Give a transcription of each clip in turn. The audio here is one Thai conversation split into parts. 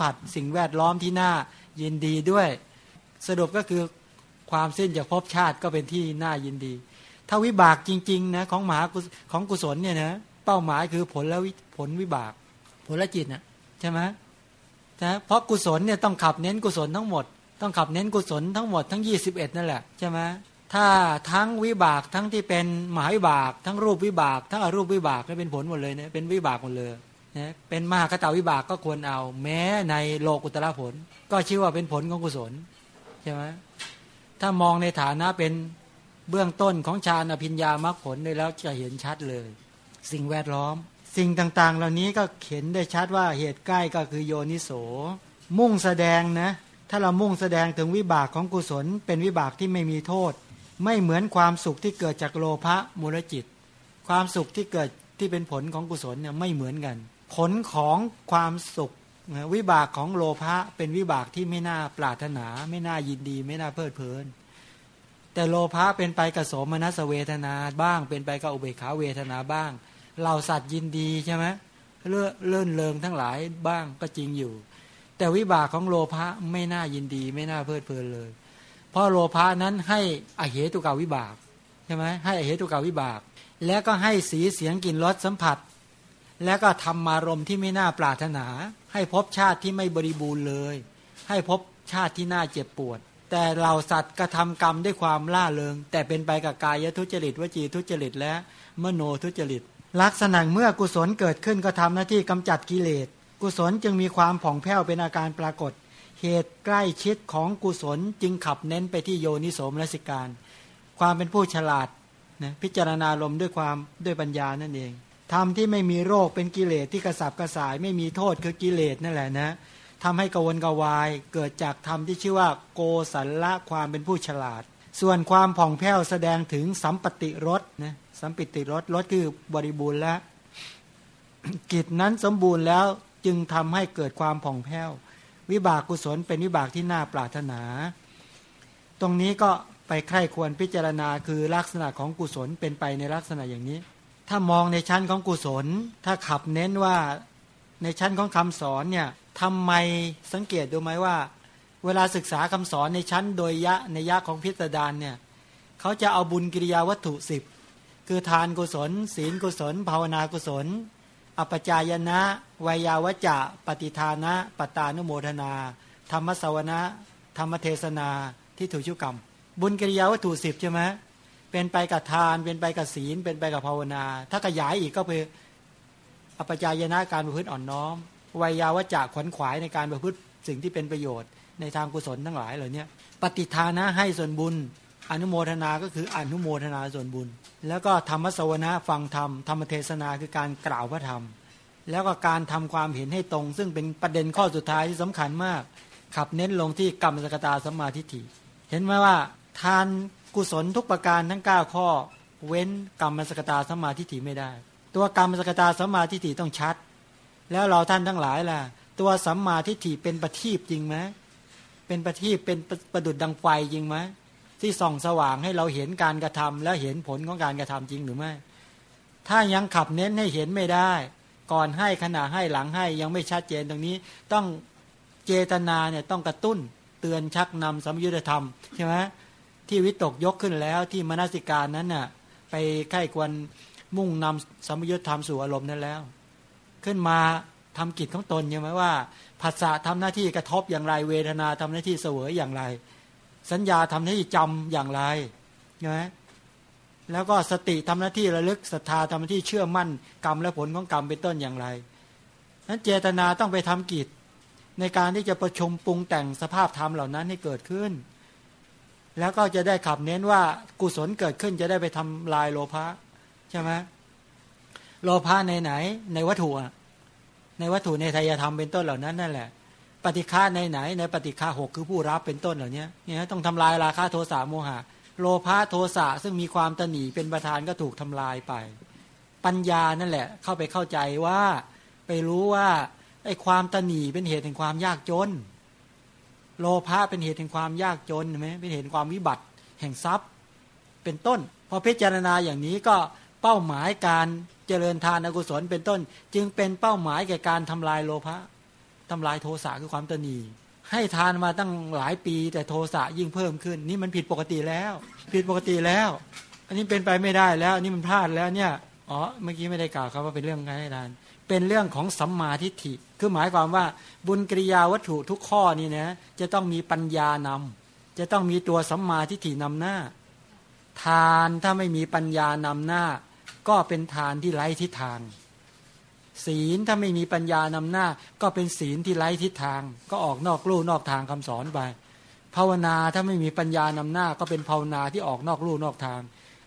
ผัสสิ่งแวดล้อมที่น่ายินดีด้วย สรุปก็คือความสิ้นจากภพชาติก็เป็นที่น่ายินดี ถ้าวิบากจริงๆนะของมหาของกุศลเนี่ยนะเป้าหมายคือผลและผลวิบาก ผลละจิตนะใช่ไหมนะเพราะกุศลเนี่ยต้องขับเน้นกุศลทั้งหมด ต้องขับเน้นกุศลทั้งหมดทั้ง 21 นั่นแหละใช่ไหมถ้าทั้งวิบากทั้งที่เป็นหมายวิบาก ทั้งรูปวิบาก ทั้งอรูปวิบากก็เป็นผลหมดเลยเนี่ยเป็นวิบากหมดเลย นะเป็นมหากตาวิบากก็ควรเอา แม้ในโลกุตระผล ก็ชื่อว่าเป็นผลของกุศลใช่ไหมถ้ามองในฐานะเป็นเบื้องต้นของฌานอภิญญามรรคผลได้แล้วจะเห็นชัดเลย สิ่งแวดล้อม สิ่งต่างๆ เหล่านี้ก็เห็นได้ชัดว่าเหตุใกล้ก็คือโยนิโส มุ่งแสดงนะ ถ้าเรามุ่งแสดงถึงวิบากของกุศล เป็นวิบากที่ไม่มีโทษ ไม่เหมือนความสุขที่เกิดจากโลภะมูลจิต ความสุขที่เกิดที่เป็นผลของกุศลเนี่ยไม่เหมือนกัน ผลของความสุขวิบากของโลภะเป็นวิบากที่ไม่น่าปรารถนา ไม่น่ายินดี ไม่น่าเพลิดเพลิน แต่โลภะเป็นไปกับโสมนัสเวทนาบ้าง เป็นไปกับอุเบกขาเวทนาบ้างเราสัตว์ยินดีใช่ไหมเลื่อเลื่อนเลิงทั้งหลายบ้างก็จริงอยู่ แต่วิบากของโลภะไม่น่ายินดี ไม่น่าเพลิดเพลินเลย เพราะโลภะนั้นให้อเหตุกาวิบากใช่ไหมให้อเหตุกาวิบาก แล้วก็ให้สีเสียงกลิ่นรสสัมผัส แล้วก็ทำมารมที่ไม่น่าปรารถนา ให้พบชาติที่ไม่บริบูรณ์เลย ให้พบชาติที่น่าเจ็บปวด แต่เราสัตว์กระทากรรมด้วยความล่าเริง แต่เป็นไปกับกายทุจริตวจีทุจริตและมโนทุจริต ลักษณะเมื่อกุศลเกิดขึ้นก็ทำหน้าที่กำจัดกิเลส กุศลจึงมีความผ่องแผ้วเป็นอาการปรากฏ เหตุใกล้ชิดของกุศลจึงขับเน้นไปที่โยนิโสมนสิการ ความเป็นผู้ฉลาดนะพิจารณาลมด้วยความด้วยปัญญานั่นเอง ทำที่ไม่มีโรคเป็นกิเลสที่กระสับกระส่าย ไม่มีโทษคือกิเลสนั่นแหละนะทำให้กวนกวายเกิดจากธรรมที่ชื่อว่า โกสัลละความเป็นผู้ฉลาด ส่วนความผ่องแผ้วแสดงถึงสัมปติรสนะสัมปิติรสรสคือบริบูรณ์แล้วกิจนั้นสมบูรณ์แล้วจึงทำให้เกิดความผ่องแผ้ว วิบากกุศลเป็นวิบากที่น่าปรารถนา ตรงนี้ก็ไปใคร่ควรพิจารณาคือลักษณะของกุศลเป็นไปในลักษณะอย่างนี้ ถ้ามองในชั้นของกุศล ถ้าขับเน้นว่าในชั้นของคำสอนเนี่ยทำไมสังเกตดูไหมว่า เวลาศึกษาคำสอนในชั้นโดยยะในยะของพิสดารเนี่ยเขาจะเอาบุญกิริยาวัตถุสิบคือทานกุศล ศีลกุศล ภาวนากุศล อปจายนะวายาวจะ ปฏิทานะ ปตานุโมทนา ธรรมสวนะ ธรรมเทศนาที่ถูกชุกรรม บุญกิริยาวัตถุสิบใช่ไหม เป็นไปกับทาน เป็นไปกับศีล เป็นไปกับภาวนา ถ้าขยายอีกก็คืออปจายนะการประพฤติอ่อนน้อมวายาวจะขวนขวายในการประพฤติสิ่งที่เป็นประโยชน์ในทางกุศลทั้งหลายเหล่านี้ปฏิทานะให้ส่วนบุญ อนุโมทนาก็คืออนุโมทนาส่วนบุญ แล้วก็ธรรมสวนาฟังธรรมธรรมเทศนาคือการกล่าวพระธรรม แล้วก็การทำความเห็นให้ตรง ซึ่งเป็นประเด็นข้อสุดท้ายที่สำคัญมาก ขับเน้นลงที่กรรมสกตาสมาทิฐิเห็นไหมว่าทาน กุศลทุกประการทั้ง 9 ข้อ เว้นกรรมสกตาสัมมาทิฏฐิไม่ได้ ตัวกรรมสกตาสัมมาทิฏฐิต้องชัด แล้วเราท่านทั้งหลายล่ะ ตัวสัมมาทิฏฐิเป็นประทีปจริงไหมเป็นประทีปเป็นประดุดดังไฟจริงไหมที่ส่องสว่างให้เราเห็นการกระทำแล้วเห็นผลของการกระทำจริงหรือไม่ ถ้ายังขับเน้นให้เห็นไม่ได้ ก่อนให้ขณะให้หลังให้ยังไม่ชัดเจนตรงนี้ต้องเจตนาเนี่ยต้องกระตุ้นเตือนชักนำสมยุทธธรรมใช่ไหม ที่วิตกยกขึ้นแล้วที่มนสิการนั้นน่ะไปไข้ควรมุ่งนำสมยุทธธรรมสู่อารมณ์นั้นแล้ว ขึ้นมาทำกิจของตนใช่ไหมว่าภาษาทำหน้าที่กระทบอย่างไรเวทนาทำหน้าที่เสวยอย่างไร สัญญาทำหน้าที่จำอย่างไรนะแล้วก็สติทำหน้าที่ระลึกศรัทธาทำหน้าที่เชื่อมั่นกรรมและผลของกรรมเป็นต้นอย่างไรนั้นเจตนาต้องไปทำกิจ ในการที่จะประชุมปรุงแต่งสภาพธรรมเหล่านั้นให้เกิดขึ้น แล้วก็จะได้ขับเน้นว่ากุศลเกิดขึ้นจะได้ไปทำลายโลภะใช่ไหมโลภะในไหน ในวัตถุในวัตถุในทายธรรมเป็นต้นเหล่านั้นนั่นแหละ ปฏิฆาในไหน ในปฏิฆาหกคือผู้รับเป็นต้นเหล่านี้เนี่ยต้องทำลายราคาโทสะโมหะ โลภะโทสะซึ่งมีความตนีเป็นประธานก็ถูกทำลายไป ปัญญานั่นแหละ เข้าไปเข้าใจว่าไปรู้ว่าไอ้ความตนีเป็นเหตุแห่งความยากจน โลภะเป็นเหตุแห่งความยากจนใช่ไหมเป็นเหตุความวิบัติแห่งทรัพย์ เป็นต้น พอพิจารณาอย่างนี้ก็เป้าหมายการเจริญทานอกุศลเป็นต้น จึงเป็นเป้าหมายแก่การทำลายโลภะทำลายโทสะคือความตนีให้ทานมาตั้งหลายปีแต่โทสะยิ่งเพิ่มขึ้น นี่มันผิดปกติแล้ว ผิดปกติแล้ว อันนี้เป็นไปไม่ได้แล้วอันนี้มันพลาดแล้วเนี่ยอ๋อเมื่อกี้ไม่ได้กล่าวครับว่าเป็นเรื่องการให้ทาน เป็นเรื่องของสัมมาทิฏฐิ คือหมายความว่าบุญกิริยาวัตถุทุกข้อนี่นะจะต้องมีปัญญานำจะต้องมีตัวสัมมาทิฏฐินำหน้า ทานถ้าไม่มีปัญญานำหน้า ก็เป็นทานที่ไร้ทิศทาง ศีลถ้าไม่มีปัญญานำหน้า ก็เป็นศีลที่ไร้ทิศทาง ก็ออกนอกลู่นอกทางคำสอนไป ภาวนาถ้าไม่มีปัญญานำหน้า ก็เป็นภาวนาที่ออกนอกลู่นอกทาง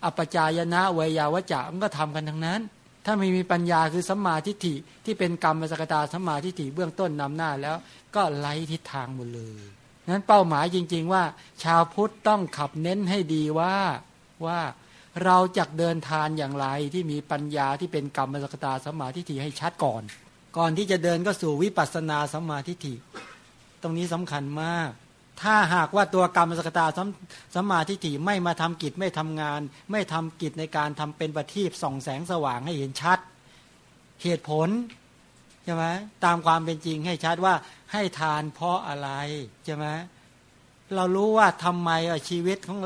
อัปจายนะเวยาวจะมันก็ทำกันทั้งนั้น ถ้าไม่มีปัญญาคือสัมมาทิฏฐิที่เป็นกรรมสกตาสัมมาทิฏฐิเบื้องต้นนำหน้าแล้ว ก็ไล่ทิศทางหมดเลยนั้นเป้าหมายจริง ๆ ว่า ชาวพุทธต้องขับเน้นให้ดีว่าว่าเราจะเดินทานอย่างไรที่มีปัญญาที่เป็นกรรมสกตาสัมมาทิฏฐิให้ชัดก่อน ก่อนที่จะเดินก็สู่วิปัสสนาสัมมาทิฏฐิ ตรงนี้สำคัญมาก ถ้าหากว่าตัวกรรมสกตาสัมมาทิฏฐิไม่มาทำกิจไม่ทำงาน ไม่ทำกิจในการทำเป็นประทีปส่องแสงสว่างให้เห็นชัด เหตุผลใช่ไหมตามความเป็นจริงให้ชัดว่าให้ทานเพราะอะไรใช่ไหมเรารู้ว่าทำไมชีวิตของ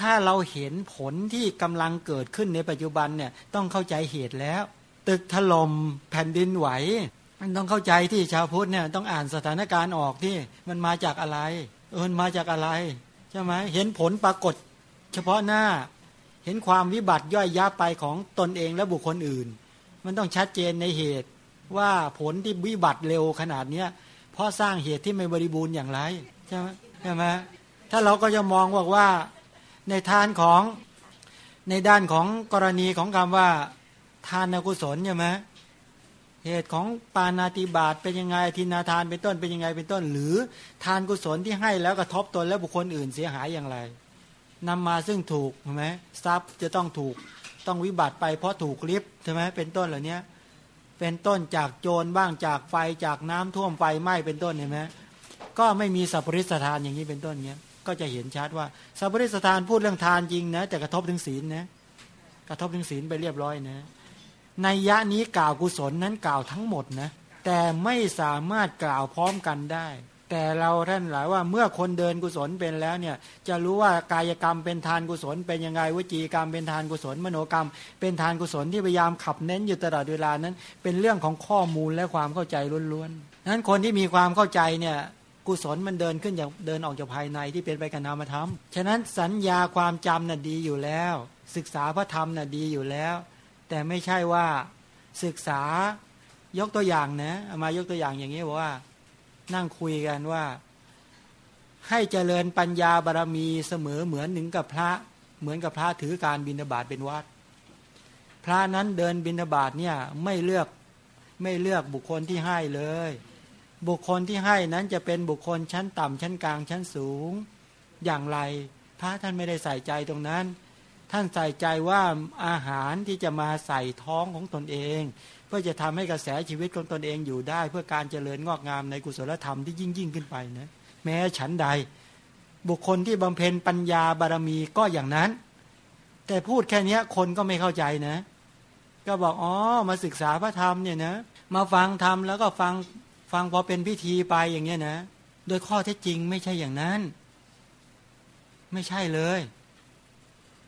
ถ้าเราเห็นผลที่กำลังเกิดขึ้นในปัจจุบันเนี่ยต้องเข้าใจเหตุแล้ว ตึกถล่มแผ่นดินไหวมันต้องเข้าใจที่ชาวพุทธเนี่ยต้องอ่านสถานการณ์ออกที่มันมาจากอะไร เออมาจากอะไรใช่ไหมเห็นผลปรากฏ เฉพาะหน้า เห็นความวิบัติย่อยยับไปของตนเองและบุคคลอื่น มันต้องชัดเจนในเหตุว่าผลที่วิบัติเร็วขนาดเนี้ยเพราะสร้างเหตุที่ไม่บริบูรณ์อย่างไรใช่ไหมใช่ไหมถ้าเราก็จะมองบอกว่าในทานของในด้านของกรณีของคำว่า ทานกุศลใช่ไหม เหตุของปานาติบาตเป็นยังไงทินาทานเป็นต้นเป็นยังไงเป็นต้น หรือทานกุศลที่ให้แล้วกระทบตนและบุคคลอื่นเสียหายอย่างไรนำมาซึ่งถูกใช่ไหมทรัพย์จะต้องถูกต้องวิบัติไปเพราะถูกลิฟใช่ไหมเป็นต้นเหล่านี้เป็นต้นจากโจรบ้างจากไฟจากน้ำท่วมไฟไหม้เป็นต้นเห็นไหมก็ไม่มีสัพปริสทานอย่างนี้เป็นต้นเนี้ยก็จะเห็นชัดว่าสัพปริสทานพูดเรื่องทานจริงนะแต่กระทบถึงศีลนะกระทบถึงศีลไปเรียบร้อยนะ ในยะนี้กล่าวกุศลนั้นกล่าวทั้งหมดนะแต่ไม่สามารถกล่าวพร้อมกันได้ แต่เราท่านหลายว่าเมื่อคนเดินกุศลเป็นแล้วเนี่ยจะรู้ว่ากายกรรมเป็นทานกุศล เป็นยังไงวจีกรรมเป็นทานกุศล มโนกรรม เป็นทานกุศลที่พยายามขับเน้นอยู่ตลอดเวลานั้น เป็นเรื่องของข้อมูลและความเข้าใจล้วนๆนั้นคนที่มีความเข้าใจเนี่ยกุศลมันเดินขึ้นอย่างเดินออกจากภายในที่เป็นไปกับนามธรรม ฉะนั้นสัญญาความจำน่ะดีอยู่แล้ว ศึกษาพระธรรมน่ะดีอยู่แล้ว แต่ไม่ใช่ว่าศึกษายกตัวอย่างนะมายกตัวอย่างอย่างนี้บอกว่า นั่งคุยกันว่า ให้เจริญปัญญาบารรมีเสมอเหมือนหนึ่งกับพระ เหมือนกับพระถือการบิณฑบาตเป็นวัด พระนั้นเดินบิณฑบาตเนี่ยไม่เลือกไม่เลือกบุคคลที่ให้เลย บุคคลที่ให้นั้นจะเป็นบุคคลชั้นต่ำชั้นกลางชั้นสูง อย่างไร พระท่านไม่ได้ใส่ใจตรงนั้น ท่านใส่ใจว่าอาหารที่จะมาใส่ท้องของตนเอง เพื่อจะทำให้กระแสชีวิตของตนเองอยู่ได้ เพื่อการเจริญงอกงามในกุศลธรรมที่ยิ่งยิ่งขึ้นไปนะแม้ฉันใด บุคคลที่บำเพ็ญปัญญาบารมีก็อย่างนั้น แต่พูดแค่นี้คนก็ไม่เข้าใจนะ ก็บอกอ๋อมาศึกษาพระธรรมเนี่ยนะมาฟังธรรมแล้วก็ฟังฟังพอเป็นพิธีไปอย่างเงี้ยนะ โดยข้อเท็จจริงไม่ใช่อย่างนั้น ไม่ใช่เลย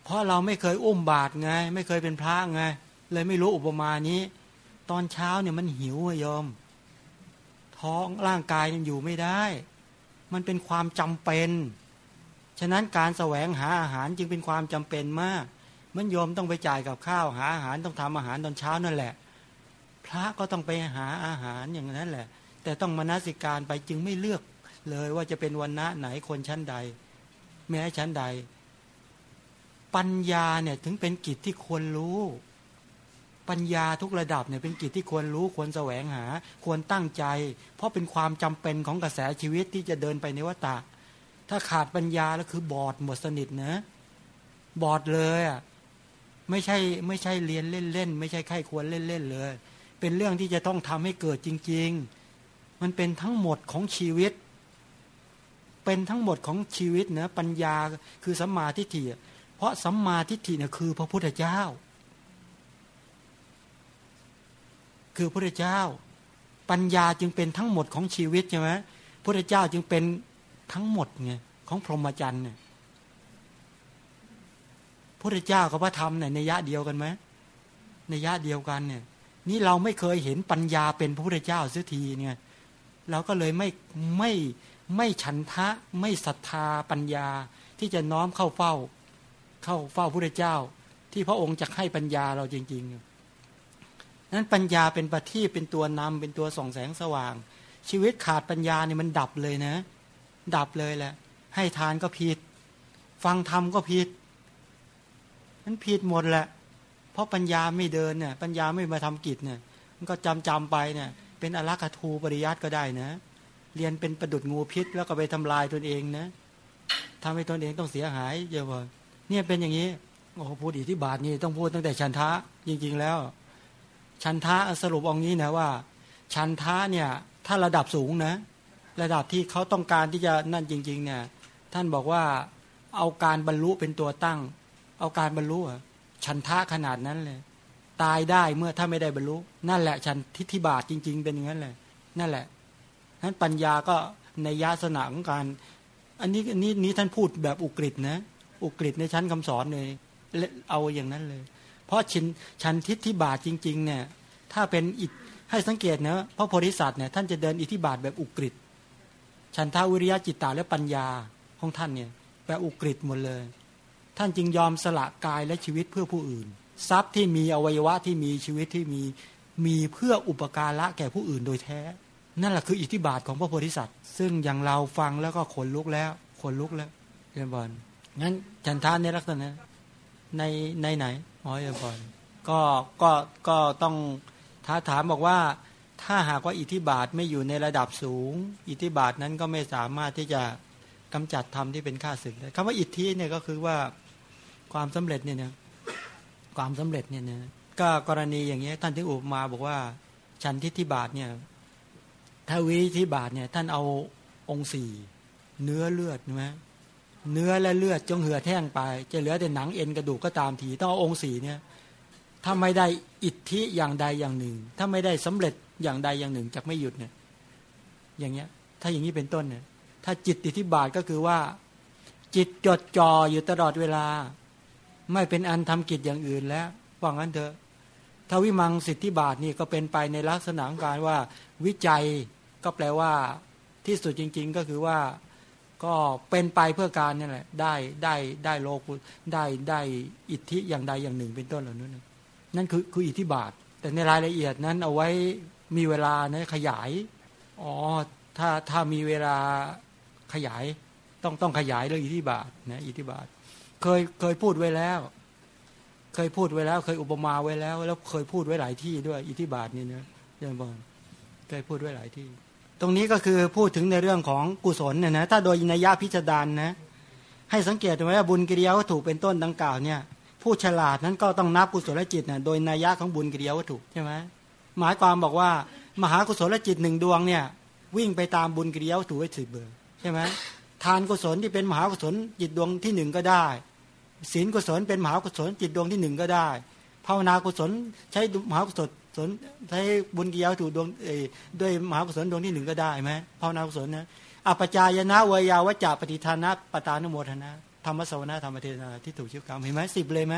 เพราะเราไม่เคยอุ้มบาตรไง ไม่เคยเป็นพระไง เลยไม่รู้อุปมานี้ ตอนเช้าเนี่ยมันหิวยอม ท้องร่างกายมันอยู่ไม่ได้ มันเป็นความจำเป็น ฉะนั้นการแสวงหาอาหารจึงเป็นความจำเป็นมาก มันโยมต้องไปจ่ายกับข้าวหาอาหารต้องทำอาหารตอนเช้านั่นแหละ พระก็ต้องไปหาอาหารอย่างนั้นแหละ แต่ต้องมนสิการไปจึงไม่เลือกเลยว่าจะเป็นวันณะไหนคนชั้นใด แม้ชั้นใด ปัญญาเนี่ยถึงเป็นกิจที่ควรรู้ ปัญญาทุกระดับเนี่ยเป็นกิจที่ควรรู้ควรแสวงหา ควรตั้งใจ เพราะเป็นความจำเป็นของกระแสชีวิตที่จะเดินไปในวัฏฏะถ้าขาดปัญญาแล้วคือบอดหมดสนิทนะบอดเลยอะไม่ใช่ไม่ใช่เรียนเล่นๆไม่ใช่ใครควรเล่นๆเลย เป็นเรื่องที่จะต้องทำให้เกิดจริง ๆ มันเป็นทั้งหมดของชีวิต เป็นทั้งหมดของชีวิตนะปัญญาคือสัมมาทิฏฐิ เพราะสัมมาทิฏฐิเนี่ยคือ พระพุทธเจ้า คือพระพุทธเจ้า ปัญญาจึงเป็นทั้งหมดของชีวิตใช่ไหมพระเจ้าจึงเป็นทั้งหมดไงของพรหมจรรย์เนี่ยพระเจ้ากับพระธรรมเนี่ยในยะเดียวกันไหมในยะเดียวกันเนี่ย นี่เราไม่เคยเห็นปัญญาเป็นพระพุทธเจ้าเสักทีเนี่ยเราก็เลยไม่ไม่ไม่ฉันทะไม่ศรัทธาปัญญาที่จะน้อมเข้าเฝ้า เข้าเฝ้าพระพุทธเจ้า ที่พระองค์จะให้ปัญญาเราจริง ๆ นั้นปัญญาเป็นประทีปเป็นตัวนำเป็นตัวส่องแสงสว่าง ชีวิตขาดปัญญาเนี่ยมันดับเลยนะ ดับเลยแหละ ให้ทานก็ผิด ฟังธรรมก็ผิดมันผิดหมดแหละ เพราะปัญญาไม่เดินเนี่ยปัญญาไม่มาทำกิจเนี่ยมันก็จำจำไปเนี่ย เป็นอลักขทูปริยัติก็ได้นะ เรียนเป็นประดุดงูพิษ แล้วก็ไปทำลายตนเองนะทำให้ตนเองต้องเสียหายเยอะเลย เนี่ยเป็นอย่างนี้โอ้พูดอิทธิบาทนี่ต้องพูดตั้งแต่ชันทะจริง ๆ แล้ว ชันทะสรุปองนี้นะว่า ชันทะเนี่ยถ้าระดับสูงนะ ระดับที่เขาต้องการที่จะนั่นจริง ๆ เนี่ย ท่านบอกว่าเอาการบรรลุเป็นตัวตั้ง เอาการบรรลุชันทะขนาดนั้นเลย ตายได้เมื่อถ้าไม่ได้บรรลุ นั่นแหละชันทิฏฐิบาทจริง ๆ เป็นอย่างนั้นเลยนั่นแหละนั้นปัญญาก็ในยาสนาของการ อันนี้นี้นี้ท่านพูดแบบอุกฤษนะ อุกฤษในชั้นคำสอนเลยเอาอย่างนั้นเลย เพราะชินชันทิฏฐิบาทจริง ๆ เนี่ย ถ้าเป็นอิให้สังเกตนะพระโพธิสัตว์เนี่ยท่านจะเดินอิทธิบาทแบบอุกฤษชันทาวิริยะจิตตาและปัญญาของท่านเนี่ยแบบอุกฤษหมดเลย ท่านจึงยอมสละกายและชีวิตเพื่อผู้อื่น ทรัพย์ที่มีอวัยวะที่มีชีวิตที่มีมีเพื่ออุปการะแก่ผู้อื่นโดยแท้ นั่นแหละคืออิทธิบาทของพระโพธิสัตว์ ซึ่งอย่างเราฟังแล้วก็ขนลุกแล้วขนลุกแล้วเรียนบอล งั้นจันทานในลักษณะในในไหนอ๋อเรียบอลก็ก็ก็ต้องท้าถามบอกว่า ถ้าหากว่าอิทธิบาทไม่อยู่ในระดับสูง อิทธิบาทนั้นก็ไม่สามารถที่จะกำจัดธรรมที่เป็นข้าศึกได้คำว่าอิทธิเนี่ยก็คือว่าความสำเร็จเนี่ยนะความสำเร็จเนี่ยนะก็กรณีอย่างเงี้ยท่านที่อุปมาบอกว่าชันทิฏฐิบาทเนี่ยถ้าวิธิบาทเนี่ยท่านเอาองค์สี่เนื้อเลือดใช่ไหม เนื้อและเลือดจงเหือแท่งไป จะเหลือแต่หนังเอ็นกระดูกก็ตามทีต้ององค์สีเนี่ยถ้าไม่ได้อิทธิอย่างใดอย่างหนึ่ง ถ้าไม่ได้สำเร็จอย่างใดอย่างหนึ่งจะไม่หยุดเนี่ยอย่างเงี้ย ถ้าอย่างนี้เป็นต้นเนี่ยถ้าจิตอิทธิบาทก็คือว่า จิตจดจ่ออยู่ตลอดเวลา ไม่เป็นอันทำกิจอย่างอื่นแล้วว่างั้นเถอะถ้าวิมังสิทธิบาทนี่ก็เป็นไปในลักษณะของการว่า วิจัยก็แปลว่าที่สุดจริง ๆ ก็คือว่า ก็เป็นไปเพื่อการนี่แหละ ได้ได้ได้โลกุได้ได้อิทธิอย่างใดอย่างหนึ่งเป็นต้นเหล่านั้นนั่นคือคืออิทธิบาท แต่ในรายละเอียดนั้นเอาไว้มีเวลานะขยายอ๋อถ้าถ้ามีเวลาขยาย ต้องต้องขยายเรื่องอิทธิบาทนะอิทธิบาท เคยเคยพูดไว้แล้ว เคยพูดไว้แล้ว เคยอุปมาไว้แล้ว แล้วเคยพูดไว้หลายที่ด้วย อิทธิบาทนี่นะยังบอกเคยพูดไว้หลายที่ ตรงนี้ก็คือพูดถึงในเรื่องของกุศลเนี่ยนะถ้าโดยนัยยะพิจารณานะให้สังเกตไว้ว่าบุญกิริยาวัตถุเป็นต้นดังกล่าวเนี่ยผู้ฉลาดนั้นก็ต้องนับกุศลจิตนะโดยนัยยะของบุญกิริยาวัตถุใช่ไหมหมายความบอกว่ามหากุศลจิตหนึ่งดวงเนี่ยวิ่งไปตามบุญกิริยาวัตถุไว้สิบเบอร์ใช่ไหมทานกุศลที่เป็นมหากุศลจิตดวงที่หนึ่งก็ได้ศีลกุศลเป็นมหากุศลจิตดวงที่หนึ่งก็ได้ภาวนากุศลใช้มหากุศล ศลใช้บุญกิยาถูกดวงด้วยมหากุศลดวงที่หนึ่งก็ได้ไหมภาวนากุศลนะอปจายนะวยาวจาปฏิทานะปตานุโมทนาธรรมสวนาธรรมเทนาที่ถูกชื่อกรรมเห็นไหมสิบเลยไหม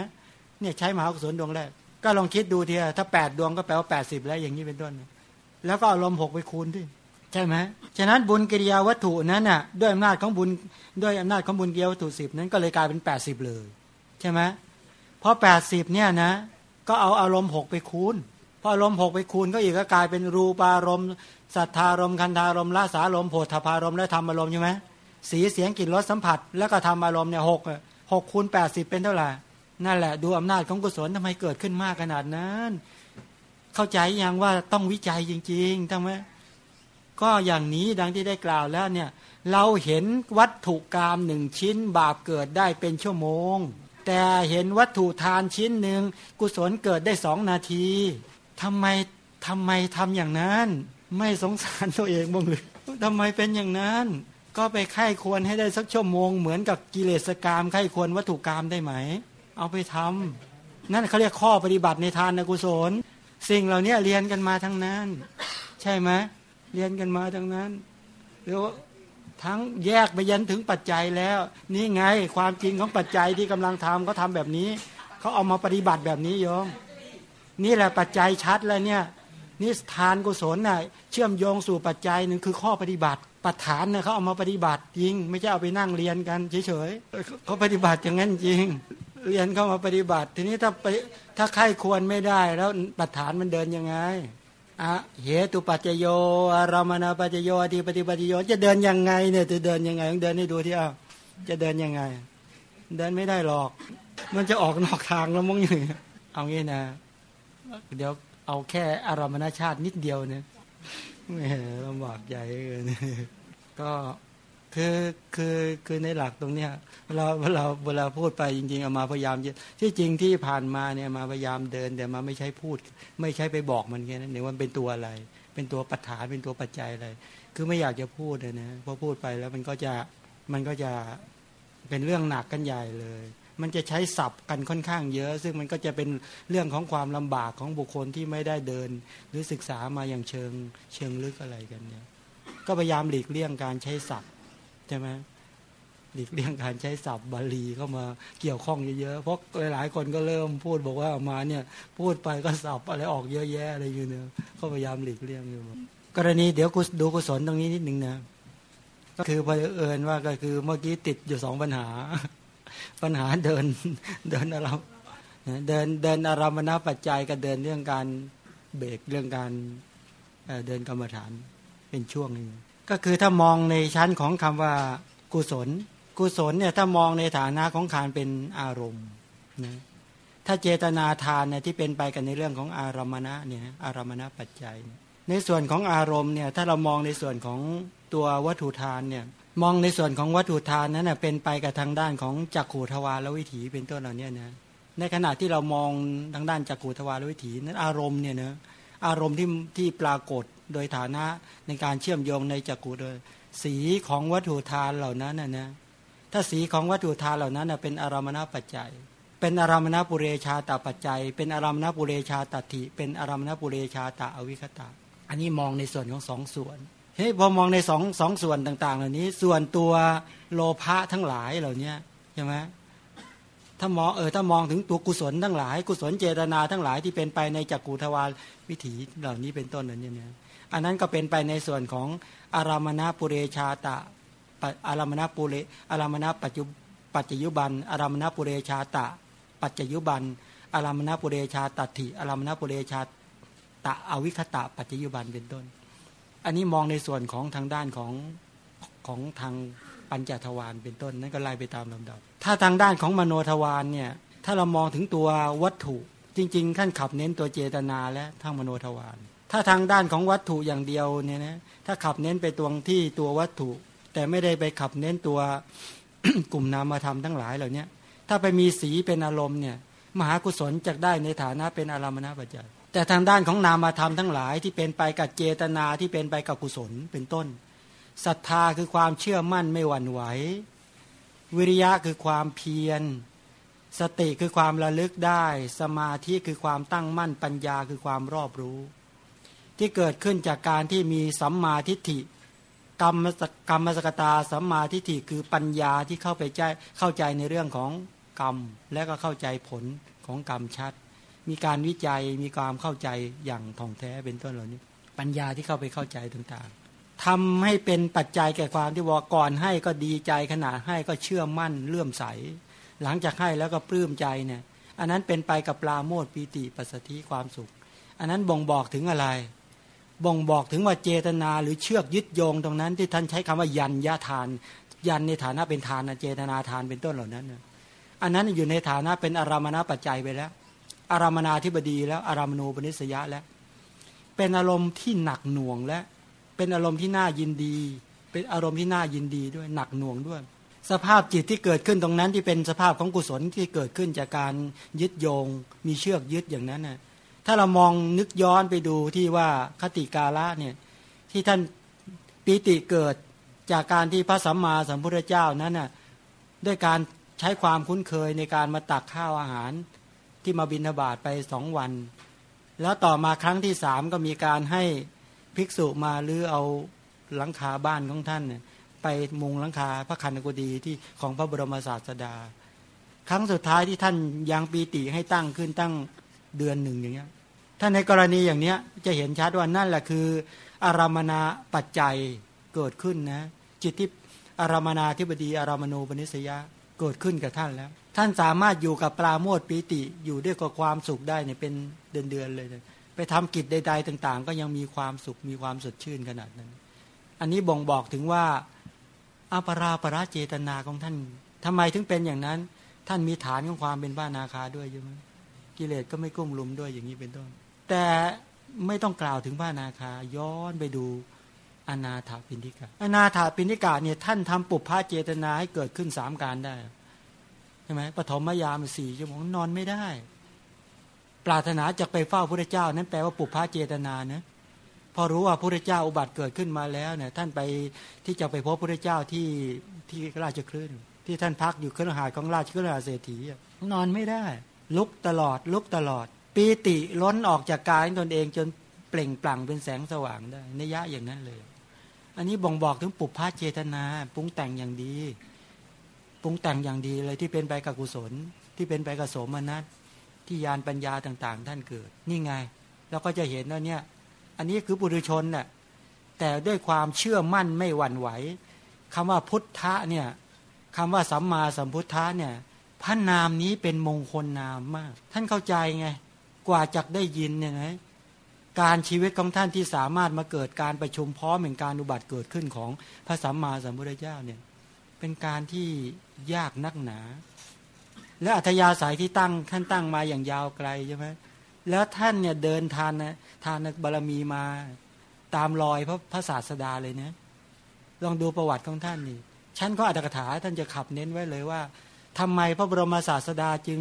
เนี่ยใช้มหากุศลดวงแรกก็ลองคิดดูทีถ้าแปดดวงก็แปลว่าแปดสิบแล้วอย่างนี้เป็นต้น แล้วก็เอาลมณ์หกไปคูณด้วยใช่ไหมฉะนั้นบุญกิริยาวัตถุนั้นน่ะด้วยอำนาจของบุญด้วยอำนาจของบุญกิริยาวัตถุสิบนั้นก็เลยกลายเป็นแปดสิบเลย ใช่ไหมเพราะแปดสิบเนี่ยนะ ก็เอาอารมณ์หกไปคูณ อารมณ์หกไปคูณก็อีกก็กลายเป็นรูปารมณ์สัทธารมคันธารมละสารมโพธพารมและธรรมอารมณ์ใช่ไหมสีเสียงกลิ่นรสสัมผัส แล้วก็ทำอารมณ์เนี่ยหกหกคูณแปดสิบเป็นเท่าไหร่นั่นแหละดูอำนาจของกุศลทำไมเกิดขึ้นมากขนาดนั้น เข้าใจยังว่าต้องวิจัยจริงๆทั้งไหมก็อย่างนี้ดังที่ได้กล่าวแล้วเนี่ย เราเห็นวัตถุกรรมหนึ่งชิ้นบาปเกิดได้เป็นชั่วโมง แต่เห็นวัตถุทานชิ้นหนึ่งกุศลเกิดได้สองนาที ทำไมทำไมทำอย่างนั้น ไม่สงสารตัวเองบ้างหรือทำไมเป็นอย่างนั้น ก็ไปไข้ควรให้ได้สักชั่วโมงเหมือนกับกิเลสกรรมไข้ควรวัตถุกรรมได้ไหม เอาไปทำนั่นเขาเรียกข้อปฏิบัติในทานกุศล สิ่งเหล่านี้เรียนกันมาทั้งนั้นฉช่ไหมเรียนกันมาทั้งนั้นแล้วทั้งแยกไปยันถึงปัจจัยแล้ว นี่ไงความจริงของปัจจัยที่กำลังทำเขาทาแบบนี้เขาเอามาปฏิบัติแบบนี้โยม นี่แหละปัจจัยชัดแล้วเนี่ยนี่ทานกุศลน่ะเชื่อมโยงสู่ปัจจัยหนึ่งคือข้อปฏิบัติปัจฐานเนี่ยเขาเอามาปฏิบัติจริง ไม่ใช่เอาไปนั่งเรียนกันเฉยๆเขาปฏิบัติอย่างนั้นจริง เรียนเข้ามาปฏิบัติ ทีนี้ถ้าไปถ้าใครควรไม่ได้แล้วปัจฐานมันเดินยังไงอะเหตุปัจจโยอารามณปัจจโยอธิปฏิปัจจโยจะเดินยังไงเนี่ยจะเดินยังไงต้องเดินให้ดูที่อ้าจะเดินยังไง เดินไม่ได้หรอก มันจะออกนอกทางแล้วมั้งอย่างเอางี้นะ เดี๋ยวเอาแค่อารมณชาตินิดเดียวเนี่ยแหมลำบากใหญ่เลยก็คือคือคือในหลักตรงเนี้ยเราเราเวลาพูดไปจริงๆเอามาพยายามที่จริงที่ผ่านมาเนี่ยมาพยายามเดินแต่มาไม่ใช่พูด ไม่ใช่ไปบอกมันแค่นั้นเนี่ยว่าเป็นตัวอะไร เป็นตัวปัจฐานเป็นตัวปัจจัยอะไร คือไม่อยากจะพูดนะพราะพูดไปแล้วมันก็จะมันก็จะเป็นเรื่องหนักกันใหญ่เลย มันจะใช้ศัพท์กันค่อนข้างเยอะ ซึ่งมันก็จะเป็นเรื่องของความลำบากของบุคคลที่ไม่ได้เดิน หรือศึกษามาอย่างเชิงเชิงลึกอะไรกันเนี่ยก็พยายามหลีกเลี่ยงการใช้ศัพท์ใช่ไหมหลีกเลี่ยงการใช้ศัพท์บาลีเข้ามาเกี่ยวข้องเยอะๆเพราะหลายๆ คนก็เริ่มพูดบอกว่ามาเนี่ย พูดไปก็ศัพท์อะไรออกเยอะแยะอะไรอยู่เนี่ยก็พยายามหลีกเลี่ยงอยู่กรณีเดี๋ยวกูดูกุศลตรงนี้นิดนึงนะก็คือพอเอิญว่าก็คือเมื่อกี้ติดอยู่สองปัญหา ปัญหาเดินเดินอารมเดินเดินอารมณปัจจัยกับเดินเรื่องการเบรกเรื่องการเดินกรรมฐานเป็นช่วงนึงก็คือถ้ามองในชั้นของคำว่ากุศล กุศลเนี่ยถ้ามองในฐานะของการเป็นอารมณ์นะถ้าเจตนาทานเนี่ยที่เป็นไปกันในเรื่องของอารมณะเนี่ยอารมณปัจจัย ในส่วนของอารมณ์เนี่ยถ้าเรามองในส่วนของตัววัตถุทานเนี่ย มองในส่วนของวัตถุทานนั้นเป็นไปกับทางด้านของจักขูทวารวิถีเป็นต้นเหล่านี้นะในขณะที่เรามองทางด้านจักขูทวารวิถีนั้นอารมณ์เนี่ยนะอารมณ์ที่ที่ปรากฏโดยฐานะในการเชื่อมโยงในจักขูโดยสีของวัตถุทานเหล่านั้นนะนะถ้าสีของวัตถุทานเหล่านั้นเป็นอารมณปัจจัย เป็นอารมณปุเรชาตปัจจัย เป็นอารมณปุเรชาตติเป็นอารมณปุเรชาตอวิคตาอันนี้มองในส่วนของสองส่วน เฮ้ยพอมองในสองสองส่วนต่าง ๆ เหล่านี้ ส่วนตัวโลภะทั้งหลายเหล่านี้ใช่ไหมถ้ามองเออถ้ามองถึงตัวกุศลทั้งหลาย กุศลเจตนาทั้งหลายที่เป็นไปในจักกูทวารวิถีเหล่านี้เป็นต้นนั้นเนี่ยอันนั้นก็เป็นไปในส่วนของอารามณปุเรชาตะอารามณปุเรอารามณปัจจุปัจจยุบัน อารามณปุเรชาตะ ปัจจยุบัน อารามณปุเรชาตถิอารามณปุเรชาตะอวิคตะปัจจยุบันเป็นต้น อันนี้มองในส่วนของทางด้านของของทางปัญจทวารเป็นต้นนั่นก็ไล่ไปตามลำดับ ถ้าทางด้านของมโนทวารเนี่ยถ้าเรามองถึงตัววัตถุจริงๆขั้นขับเน้นตัวเจตนาและทางมโนทวารถ้าทางด้านของวัตถุอย่างเดียวเนี่ยนะถ้าขับเน้นไปตรงที่ตัววัตถุ แต่ไม่ได้ไปขับเน้นตัวกลุ่มนามธรรมทั้งหลายเหล่านี้ถ้าไปมีสีเป็นอารมณ์เนี่ยมหากุศลจะได้ในฐานะเป็นอารมณปัจจัย แต่ทางด้านของนามธรรมทั้งหลายที่เป็นไปกับเจตนาที่เป็นไปกับกุศลเป็นต้นศรัทธาคือความเชื่อมั่นไม่หวั่นไหว วิริยะคือความเพียร สติคือความระลึกได้ สมาธิคือความตั้งมั่นปัญญาคือความรอบรู้ ที่เกิดขึ้นจากการที่มีสัมมาทิฏฐิกรรมกรรมสกตาสัมมาทิฏฐิคือปัญญาที่เข้าไปใจเข้าใจในเรื่องของกรรม และก็เข้าใจผลของกรรมชัด มีการวิจัยมีความเข้าใจอย่างท่องแท้เป็นต้นเหล่านี้ ปัญญาที่เข้าไปเข้าใจต่างๆทำให้เป็นปัจจัยแก่ความที่ว่าก่อนให้ก็ดีใจขนาดให้ก็เชื่อมั่นเลื่อมใส หลังจากให้แล้วก็ปลื้มใจเนี่ย อันนั้นเป็นไปกับปลาโมดปีติปัสสติความสุข อันนั้นบ่งบอกถึงอะไร บ่งบอกถึงว่าเจตนาหรือเชือกยึดโยงตรงนั้นที่ท่านใช้คำว่ายันยาทาน ยันในฐานะเป็นทานเจตนาทานเป็นต้นเหล่านั้น อันนั้นอยู่ในฐานะเป็นอารามณปัจจัยไปแล้ว อารามนาธิบดีแล้วอารามณูปนิสยะแล้ว เป็นอารมณ์ที่หนักหน่วงและเป็นอารมณ์ที่น่ายินดี เป็นอารมณ์ที่น่ายินดีด้วยหนักหน่วงด้วย สภาพจิตที่เกิดขึ้นตรงนั้นที่เป็นสภาพของกุศลที่เกิดขึ้นจากการยึดโยง มีเชือกยึดอย่างนั้นน่ะถ้าเรามองนึกย้อนไปดูที่ว่าคติกาละเนี่ยที่ท่านปีติเกิดจากการที่พระสัมมาสัมพุทธเจ้านั้นน่ะด้วยการใช้ความคุ้นเคยในการมาตักข้าวอาหาร ที่มาบินทบาทไปสองวัน แล้วต่อมาครั้งที่สามก็มีการให้ภิกษุมาหรือเอาหลังคาบ้านของท่านเนี่ยไปมุงหลังคาพระคันกุดีที่ของพระบรมศาสดา ครั้งสุดท้ายที่ท่านยังปีติให้ตั้งขึ้นตั้งเดือนหนึ่งอย่างเงี้ยถ้าในกรณีอย่างเนี้ยจะเห็นชัดว่านั่นแหละคือ อารามนาปัจจัยเกิดขึ้นนะจิตที่อารามนาธิบดีอารามณูปนิสยา เกิดขึ้นกับท่านแล้ว ท่านสามารถอยู่กับปราโมทปีติอยู่ด้วยกับความสุขได้เนี่ยเป็นเดือนๆเลยไปทำกิจใด ๆ ต่าง ๆ ก็ยังมีความสุขมีความสดชื่นขนาดนั้น อันนี้บ่งบอกถึงว่าอาปราปราเจตนาของท่านทำไมถึงเป็นอย่างนั้น ท่านมีฐานของความเป็นบ้านาคาด้วยใช่ไหมกิเลสก็ไม่กุ้มลุมด้วยอย่างนี้เป็นต้น แต่ไม่ต้องกล่าวถึงบ้านาคาย้อนไปดู อนาถาปินิกาอนาถาปินิกาเนี่ยท่านทำปุพพะเจตนาให้เกิดขึ้นสามการได้ใช่ไหมปฐมยามสี่ชั่วโมงนอนไม่ได้ ปรารถนาจะไปเฝ้าพระเจ้า นั้นแปลว่าปุพพะเจตนานะพอรู้ว่าพระเจ้าอุบัติเกิดขึ้นมาแล้วเนี่ยท่านไปที่จะไปพบพระเจ้าที่ที่ราชคลื่นที่ท่านพักอยู่เครือหาของราชคลื่นเศรษฐีนอนไม่ได้ ลุกตลอด ลุกตลอด ปีติล้นออกจากกายตนเองจนเปล่งปลั่งเป็นแสงสว่างได้นยะอย่างนั้นเลย อันนี้บ่งบอกถึงปุพพะเจตนาปรุงแต่งอย่างดีปรุงแต่งอย่างดีเลยที่เป็นไปกับกุศล ที่เป็นไปกับโสมนัสที่ยานปัญญาต่างๆ ท่านเกิด นี่ไงเราก็จะเห็นว่าเนี่ย อันนี้คือบุรุชนน่ะแต่ด้วยความเชื่อมั่นไม่หวั่นไหวคำว่าพุทธะเนี่ยคำว่าสัมมาสัมพุทธะเนี่ยพระนามนี้เป็นมงคลนามมาก ท่านเข้าใจไง กว่าจะได้ยินเนี่ยนะ การชีวิตของท่านที่สามารถมาเกิดการประชุมพร้อมเป็นการอุบัติเกิดขึ้นของพระสัมมาสัมพุทธเจ้าเนี่ยเป็นการที่ยากนักหนา และอัธยาศัยที่ตั้งท่านตั้งมาอย่างยาวไกลใช่ไหมแล้วท่านเนี่ยเดินทานนะทานบารรมีมาตามรอยพระพระศาสดาเลยเนะลองดูประวัติของท่านนี่ชั้นก็อัตถกถาท่านจะขับเน้นไว้เลยว่าทำไมพระบรมศาสดาจึง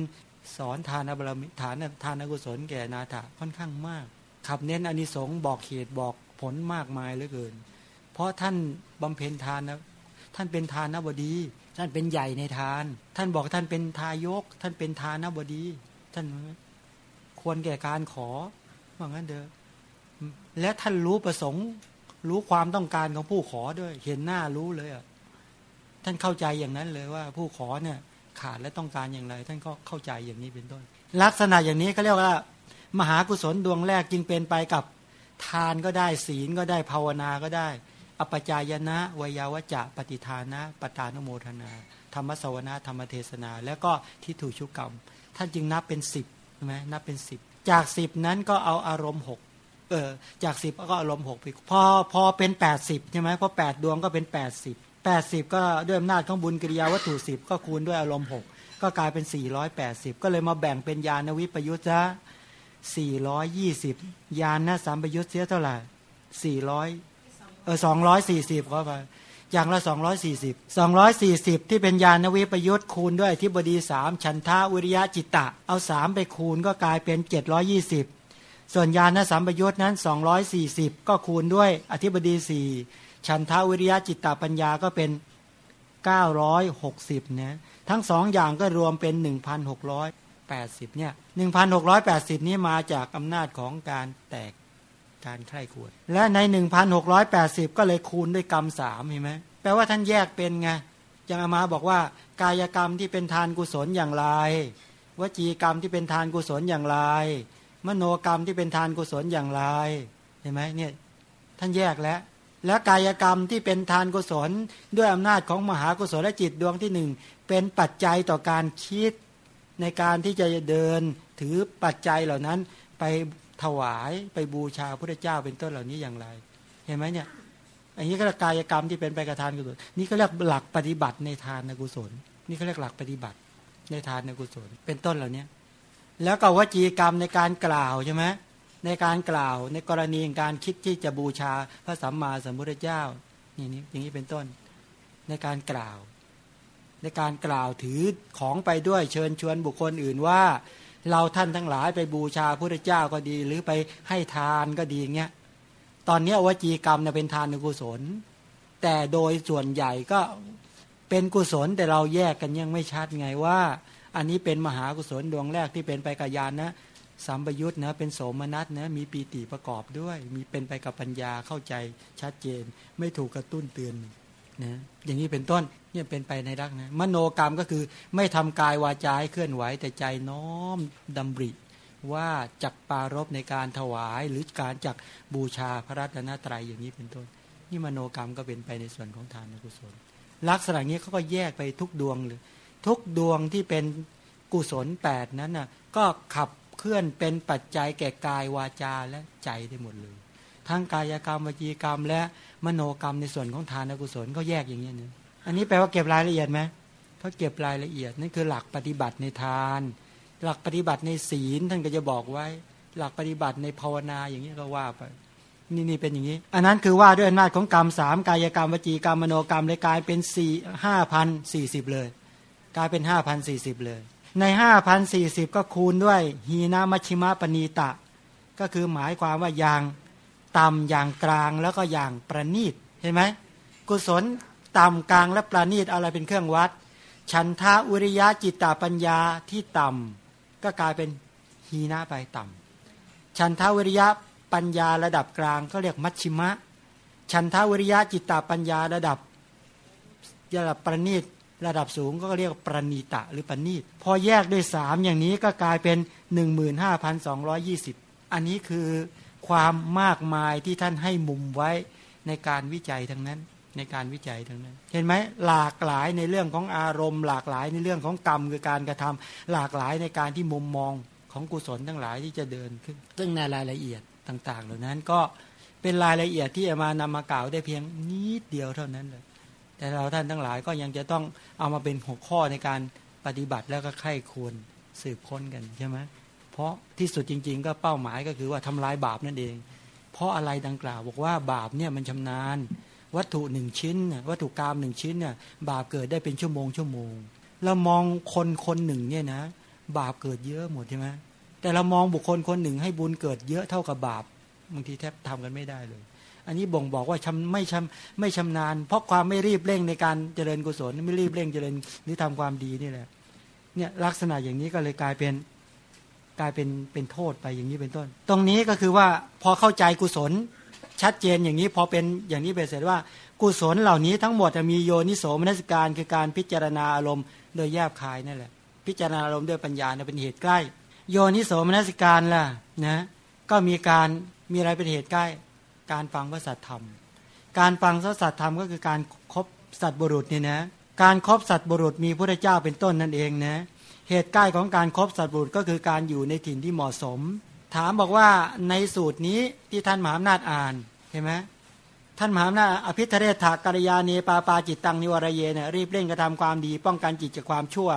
สอนทานบารมีฐานทานกุศลแก่นาถาค่อนข้างมาก ขับเน้นอนิสงส์บอกเหตุบอกผลมากมายเหลือเกิน เพราะท่านบำเพ็ญทานนะท่านเป็นทานนบดี ท่านเป็นใหญ่ในทาน ท่านบอกท่านเป็นทายก ท่านเป็นทานนบดี ท่านควรแก่การขอว่างั้นเด้อและท่านรู้ประสงค์ รู้ความต้องการของผู้ขอด้วย เห็นหน้ารู้เลยอะท่านเข้าใจอย่างนั้นเลยว่าผู้ขอเนี่ยขาดและต้องการอย่างไร ท่านก็เข้าใจอย่างนี้เป็นต้น ลักษณะอย่างนี้เขาเรียกว่า มหากุศลดวงแรกจึงเป็นไปกับทานก็ได้ศีลก็ได้ภาวนาก็ได้ อปจายนะวยาวจะปฏิทานะปตานุโมทนา ธรรมสวนาธรรมเทศนา แล้วก็ทิฏฐุชุกรรม ท่านจึงนับเป็นสิบใช่ไหมนับเป็นสิบจากสิบนั้นก็เอาอารมณ์หกเออจากสิบก็อารมณ์หกไปพอพอเป็นแปดสิบใช่ไหมพอแปดดวงก็เป็นแปดสิบแปดสิบก็ด้วยอำนาจของบุญกิริยาวัตถุสิบก็คูณด้วยอารมณ์หกก็กลายเป็นสี่ร้อยแปดสิบก็เลยมาแบ่งเป็นยานวิปยุทธะ สี่ร้อยยี่สิบยานนะสามประยุทธ์เสียเท่าไหร่สี่ร้อยเออสองร้อยสี่สิบก็ไปอย่างละสองร้อยสี่สิบสองร้อยสี่สิบที่เป็นยานวิปยุทธ์คูณด้วยที่บดีสามฉันทาวิริยะจิตตะ เอาสามไปคูณก็กลายเป็นเจ็ดร้อยี่สิบส่วนยานสัมปยุทธ์นั้นสองร้อยสี่สิบก็คูณด้วยอธิบดีสี่ฉันทาวิริยะจิตตะปัญญาก็เป็นเก้าร้อยหกสิบนะทั้งสองอย่างก็รวมเป็นห นึ่งพันหกร้อยแปดสิบเนี่ยหนึ่งพันหกร้อยแปดสิบนี้มาจากอำนาจของการแตกการใคร่ควรและในหนึ่งพันหกร้อยแปดสิบก็เลยคูณด้วยกรรมสามเห็นไหมแปลว่าท่านแยกเป็นไงยังอามาบอกว่า กายกรรมที่เป็นทานกุศลอย่างไรวจีกรรมที่เป็นทานกุศลอย่างไร มโนกรรมที่เป็นทานกุศลอย่างไรเห็นไหมเนี่ยท่านแยกแล้ว และกายกรรมที่เป็นทานกุศล ด้วยอำนาจของมหากุศลและจิตดวงที่หนึ่งเป็นปัจจัยต่อการคิด ในการที่จะเดินถือปัจจัยเหล่านั้นไปถวายไปบูชาพระเจ้าเป็นต้นเหล่านี้อย่างไร เห็นไหมเนี่ยอันนี้ก็กายกรรมที่เป็นไปกับทานกุศลนี่ก็เรียกหลักปฏิบัติในทานกุศล นี่เขาเรียกหลักปฏิบัติในทานในกุศลเป็นต้นเหล่านี้แล้วก็วจีกรรมในการกล่าวใช่ไหมในการกล่าวในกรณีการคิดที่จะบูชาพระสัมมาสัมพุทธเจ้านี่นี่อย่างนี้เป็นต้น ในการกล่าว ในการกล่าวถือของไปด้วยเชิญชวนบุคคลอื่นว่า เราท่านทั้งหลายไปบูชาพระเจ้าก็ดี หรือไปให้ทานก็ดีเงี้ยตอนนี้วจีกรรมเนี่ยเป็นทานกุศล แต่โดยส่วนใหญ่ก็เป็นกุศลแต่เราแยกกันยังไม่ชัดไงว่า อันนี้เป็นมหากุศลดวงแรกที่เป็นไปกับยานนะสัมปยุตนะเป็นโสมนัสนะมีปีติประกอบด้วย มีเป็นไปกับปัญญาเข้าใจชัดเจน ไม่ถูกกระตุ้นเตือน นะอย่างนี้เป็นต้นเนี่ยเป็นไปในรักนะมโนกรรมก็คือไม่ทำกายวาจาให้เคลื่อนไหวแต่ใจน้อมดำริ ว่าจักปารบในการถวายหรือการจักบูชาพระรัตนตรัยอย่างนี้เป็นต้น นี่มโนกรรมก็เป็นไปในส่วนของทานกุศล ลักษณะนี้เขาก็แยกไปทุกดวงเลยทุกดวงที่เป็นกุศลแปดนั้นน่ะก็ขับเคลื่อนเป็นปัจจัยแก่กายวาจาและใจได้หมดเลย ทั้งกายกรรมวจีกรรม และมโนกรรมในส่วนของทานกุศลก็แยกอย่างนี้นะอันนี้แปลว่าเก็บรายละเอียดไหมเขาเก็บรายละเอียดนั่นคือหลักปฏิบัติในทาน หลักปฏิบัติในศีลท่านก็จะบอกไว้ หลักปฏิบัติในภาวนาอย่างนี้ก็ว่าไปนี่นี่เป็นอย่างนี้ อันนั้นคือว่าด้วยอำนาจของกรรมสามกายกรรมวจีกรรมมโนกรรมเลยกลายเป็นสี่ห้าพันสี่สิบเลย กลายเป็นห้าพันสี่สิบเลย ในห้าพันสี่สิบก็คูณด้วย หีนามชิมะปณีตะ ก็คือหมายความว่าอย่าง ต่ำอย่างกลางแล้วก็อย่างประณีตเห็นไหมกุศลต่ำกลางและประณีตอะไรเป็นเครื่องวัด ฉันทาอุริยะจิตตปัญญาที่ต่ำก็กลายเป็นหีนาไปต่ำฉันทาวิริยะปัญญาระดับกลางก็เรียกมัชชิมะ ฉันทาวิริยะจิตตปัญญาระดับระดับประณีตระดับสูงก็เรียกประณีตะหรือประณีต พอแยกด้วยสามอย่างนี้ก็กลายเป็น15,220อันนี้คือ ความมากมายที่ท่านให้มุมไว้ในการวิจัยทั้งนั้น ในการวิจัยทั้งนั้น เห็นไหมหลากหลายในเรื่องของอารมณ์ หลากหลายในเรื่องของกรรมคือการกระทำหลากหลายในการที่มุมมองของกุศลทั้งหลายที่จะเดินขึ้น ซึ่งในรายละเอียดต่าง ๆ เหล่านั้นก็เป็นรายละเอียดที่มานำมากล่าวได้เพียงนิดเดียวเท่านั้นเลยแต่เราท่านทั้งหลายก็ยังจะต้องเอามาเป็นหัวข้อในการปฏิบัติแล้วก็ไข้ควรสืบค้นกันใช่ไหม เพราะที่สุดจริง ๆ ก็เป้าหมายก็คือว่าทำลายบาปนั่นเอง เพราะอะไรดังกล่าว บอกว่าบาปเนี่ยมันชำนาญ วัตถุหนึ่งชิ้น วัตถุกรรมหนึ่งชิ้นเนี่ยบาปเกิดได้เป็นชั่วโมงชั่วโมงเรามองคนคนหนึ่งเนี่ยนะ บาปเกิดเยอะหมดใช่ไหมแต่เรามองบุคคลคนหนึ่งให้บุญเกิดเยอะเท่ากับบาปบางทีแทบทำกันไม่ได้เลย อันนี้บ่งบอกว่าชำไม่ชำไม่ชำนาญ เพราะความไม่รีบเร่งในการเจริญกุศลไม่รีบเร่งเจริญหรือทำความดีนี่แหละเนี่ยลักษณะอย่างนี้ก็เลยกลายเป็น กลายเป็นเป็นโทษไปอย่างนี้เป็นต้น ตรงนี้ก็คือว่าพอเข้าใจกุศลชัดเจนอย่างนี้พอเป็นอย่างนี้เป็นเสร็จว่า กุศลเหล่านี้ทั้งหมดจะมีโยนิโสมนสิการคือการพิจารณาอารมณ์โดยแยบคายนั่นแหละ พิจารณาอารมณ์ด้วยปัญญาเป็นเหตุใกล้ โยนิโสมนสิการล่ะนะก็มีการมีอะไรเป็นเหตุใกล้ การฟังพระสัทธรรม การฟังพระสัทธรรมก็คือการครบสัตบุรุษเนี่ยนะการครบสัตบุรุษมีพระเจ้าเป็นต้นนั่นเองนะ เหตุใกล้ของการครบสัตบุตรก็คือการอยู่ในถิ่นที่เหมาะสม ถามบอกว่าในสูตรนี้ที่ท่านมหาอำนาจอ่านเห็นไหมท่านมหาอำนาจอภิธเรศถากรยาเนปาปาจิตตังนิวรเยเนี่ยรีบเร่งกระทำความดี ป้องกันจิตจากความชั่ว